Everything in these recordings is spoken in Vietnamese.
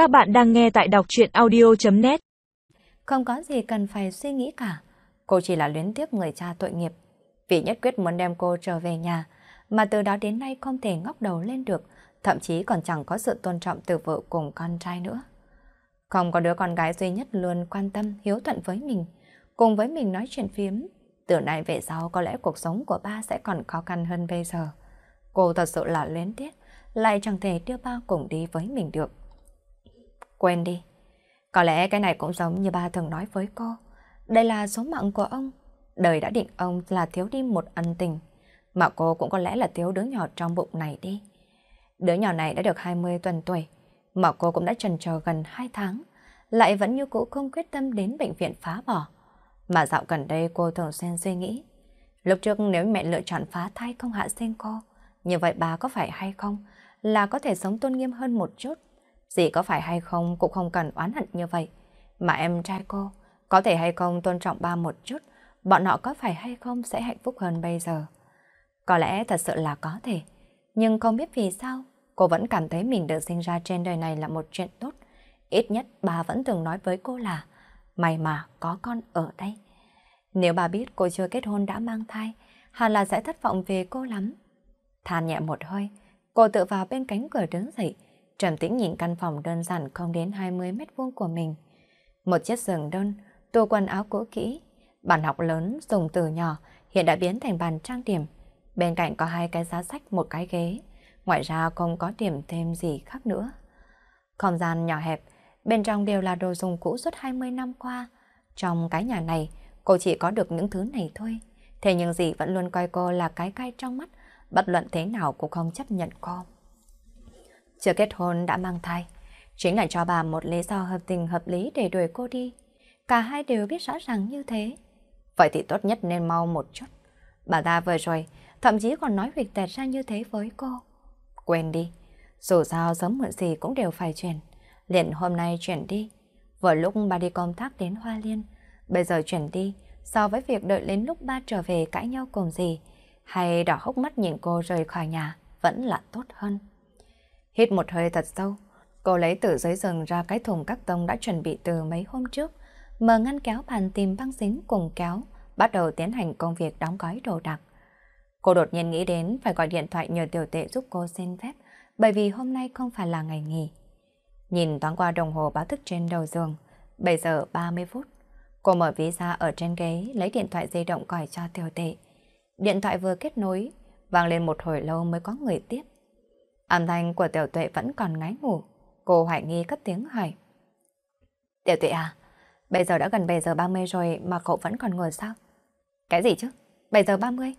Các bạn đang nghe tại đọc chuyện audio.net Không có gì cần phải suy nghĩ cả. Cô chỉ là luyến tiếc người cha tội nghiệp. Vì nhất quyết muốn đem cô trở về nhà, mà từ đó đến nay không thể ngóc đầu lên được, thậm chí còn chẳng có sự tôn trọng từ vợ cùng con trai nữa. Không có đứa con gái duy nhất luôn quan tâm, hiếu thuận với mình, cùng với mình nói chuyện phiếm. Từ nay về sau có lẽ cuộc sống của ba sẽ còn khó khăn hơn bây giờ. Cô thật sự là luyến tiếc, lại chẳng thể đưa ba cùng đi với mình được. Quên đi. Có lẽ cái này cũng giống như ba thường nói với cô. Đây là số mạng của ông. Đời đã định ông là thiếu đi một ân tình. Mà cô cũng có lẽ là thiếu đứa nhỏ trong bụng này đi. Đứa nhỏ này đã được 20 tuần tuổi. Mà cô cũng đã trần chờ gần 2 tháng. Lại vẫn như cũ không quyết tâm đến bệnh viện phá bỏ. Mà dạo gần đây cô thường xuyên suy nghĩ. Lúc trước nếu mẹ lựa chọn phá thai không hạ sinh cô, như vậy bà có phải hay không? Là có thể sống tôn nghiêm hơn một chút. Gì có phải hay không cũng không cần oán hận như vậy. Mà em trai cô, có thể hay không tôn trọng ba một chút, bọn họ có phải hay không sẽ hạnh phúc hơn bây giờ. Có lẽ thật sự là có thể, nhưng không biết vì sao, cô vẫn cảm thấy mình được sinh ra trên đời này là một chuyện tốt. Ít nhất bà vẫn từng nói với cô là, may mà có con ở đây. Nếu bà biết cô chưa kết hôn đã mang thai, hẳn là sẽ thất vọng về cô lắm. Than nhẹ một hơi, cô tự vào bên cánh cửa đứng dậy, trầm tĩnh nhìn căn phòng đơn giản không đến 20 mét vuông của mình. Một chiếc giường đơn, tủ quần áo cũ kỹ, bàn học lớn dùng từ nhỏ hiện đã biến thành bàn trang điểm. Bên cạnh có hai cái giá sách, một cái ghế. Ngoài ra không có điểm thêm gì khác nữa. Không gian nhỏ hẹp, bên trong đều là đồ dùng cũ suốt 20 năm qua. Trong cái nhà này, cô chỉ có được những thứ này thôi. Thế nhưng dì vẫn luôn coi cô là cái cay trong mắt, bất luận thế nào cũng không chấp nhận cô. Chưa kết hôn đã mang thai, chính là cho bà một lý do hợp tình hợp lý để đuổi cô đi. Cả hai đều biết rõ ràng như thế. Vậy thì tốt nhất nên mau một chút. Bà ta vừa rồi, thậm chí còn nói việc tẹt ra như thế với cô. Quên đi, dù sao sớm muộn gì cũng đều phải chuyển. Liền hôm nay chuyển đi. Vừa lúc bà đi công tác đến Hoa Liên, bây giờ chuyển đi, so với việc đợi đến lúc ba trở về cãi nhau cùng gì, hay đỏ hốc mắt nhìn cô rời khỏi nhà, vẫn là tốt hơn. Hít một hơi thật sâu, cô lấy từ dưới giường ra cái thùng các tông đã chuẩn bị từ mấy hôm trước, mở ngăn kéo bàn tìm băng dính cùng kéo, bắt đầu tiến hành công việc đóng gói đồ đạc. Cô đột nhiên nghĩ đến phải gọi điện thoại nhờ tiểu tệ giúp cô xin phép, bởi vì hôm nay không phải là ngày nghỉ. Nhìn thoáng qua đồng hồ báo thức trên đầu giường, 7 giờ 30 phút. Cô mở ví ra ở trên ghế, lấy điện thoại di động gọi cho tiểu tệ. Điện thoại vừa kết nối, vang lên một hồi lâu mới có người tiếp. Âm thanh của tiểu tuệ vẫn còn ngái ngủ. Cô hoài nghi cất tiếng hỏi. Tiểu tuệ à, bây giờ đã gần 7 giờ 30 rồi mà cậu vẫn còn ngồi sao? Cái gì chứ? 7 giờ 30?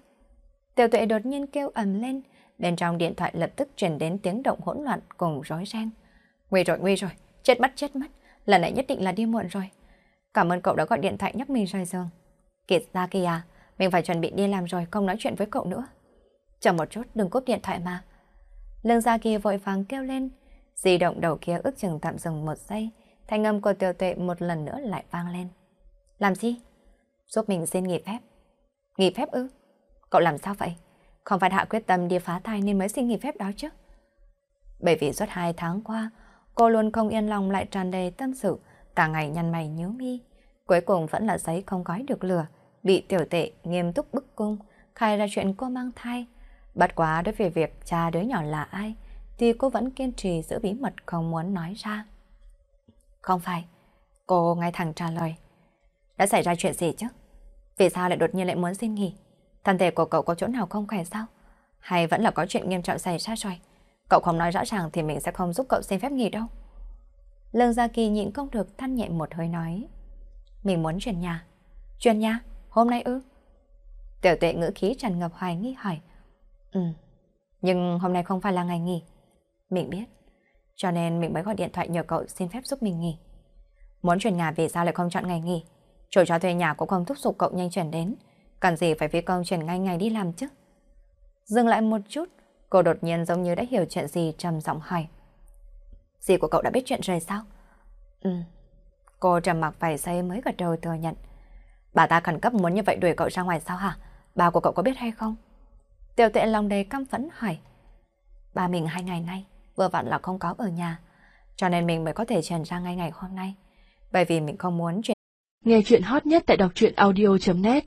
Tiểu tuệ đột nhiên kêu ầm lên, bên trong điện thoại lập tức truyền đến tiếng động hỗn loạn cùng rối ren. Nguy rồi, nguy rồi, chết mất, chết mất, lần này nhất định là đi muộn rồi. Cảm ơn cậu đã gọi điện thoại nhắc mình rời giường. Kiệt ra kìa, mình phải chuẩn bị đi làm rồi, không nói chuyện với cậu nữa. Chờ một chút, đừng cúp điện thoại mà. Lương Gia Kỳ vội vàng kêu lên, di động đầu kia ước chừng tạm dừng một giây, thanh âm của tiểu tuệ một lần nữa lại vang lên. Làm gì? Giúp mình xin nghỉ phép. Nghỉ phép ư? Cậu làm sao vậy? Không phải hạ quyết tâm đi phá thai nên mới xin nghỉ phép đó chứ? Bởi vì suốt hai tháng qua, cô luôn không yên lòng lại tràn đầy tâm sự, cả ngày nhăn mày nhíu mi. Cuối cùng vẫn là giấy không gói được lửa, bị tiểu tệ nghiêm túc bức cung, khai ra chuyện cô mang thai. Bất quá đối với việc cha đứa nhỏ là ai, thì cô vẫn kiên trì giữ bí mật không muốn nói ra. Không phải, cô ngay thẳng trả lời. Đã xảy ra chuyện gì chứ? Vì sao lại đột nhiên lại muốn xin nghỉ? Thân thể của cậu có chỗ nào không khỏe sao? Hay vẫn là có chuyện nghiêm trọng xảy ra rồi? Cậu không nói rõ ràng thì mình sẽ không giúp cậu xin phép nghỉ đâu. Lương Gia Kỳ nhịn không được than nhẹ một hơi nói. Mình muốn chuyển nhà. Chuyển nhà? Hôm nay ư? Tiểu tuệ ngữ khí tràn ngập hoài nghi hỏi. Ừ, nhưng hôm nay không phải là ngày nghỉ. Mình biết, cho nên mình mới gọi điện thoại nhờ cậu xin phép giúp mình nghỉ. Muốn chuyển nhà vì sao lại không chọn ngày nghỉ? Chủ cho thuê nhà cũng không thúc giục cậu nhanh chuyển đến. Cần gì phải phi công chuyển ngay ngày đi làm chứ? Dừng lại một chút, cô đột nhiên giống như đã hiểu chuyện gì trầm giọng hỏi. Dì của cậu đã biết chuyện rồi sao? Ừ. Cô trầm mặc vài giây mới gật đầu thừa nhận. Bà ta khẩn cấp muốn như vậy đuổi cậu ra ngoài sao hả? Bà của cậu có biết hay không? Tiểu tuệ lòng đầy căm phẫn hỏi. Ba mình hai ngày nay vừa vặn là không có ở nhà. Cho nên mình mới có thể trần ra ngay ngày hôm nay. Bởi vì mình không muốn chuyện. Nghe chuyện hot nhất tại đọc truyện audio.net